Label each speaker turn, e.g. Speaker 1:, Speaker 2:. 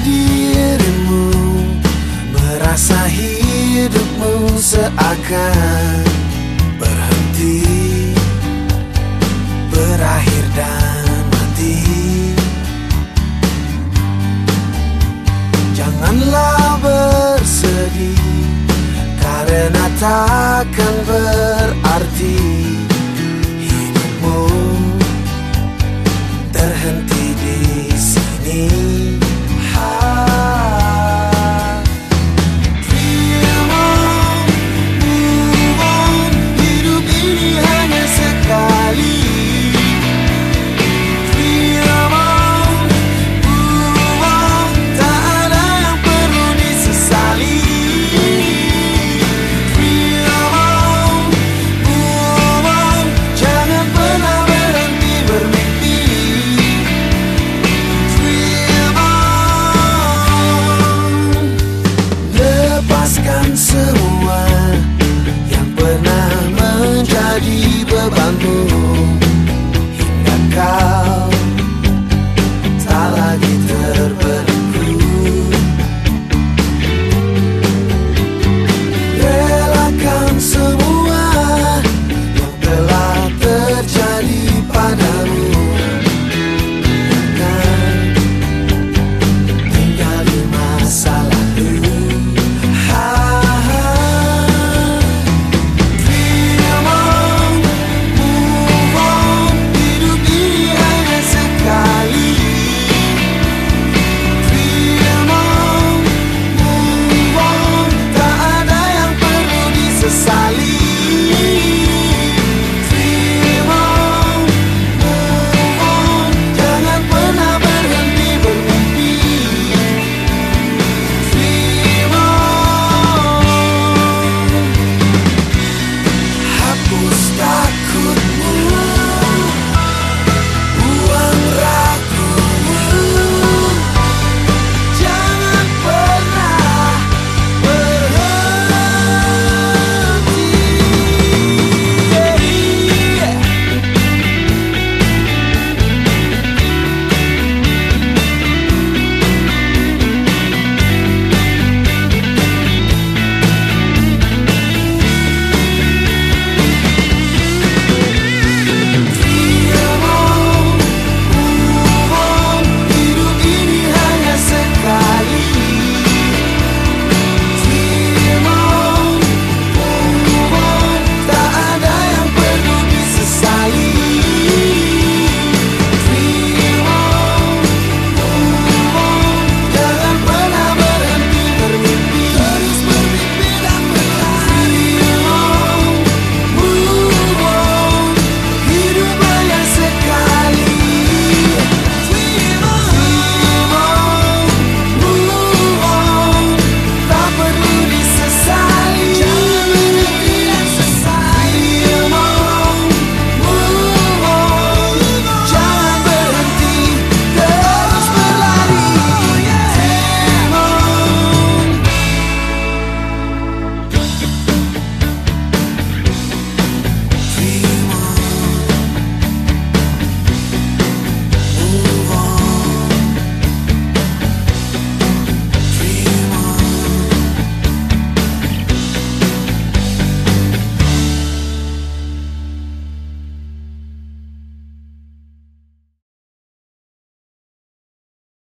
Speaker 1: dirimu Merasa hidupmu seakan berhenti Berakhir dan mati Janganlah bersedih Karena takkan ber.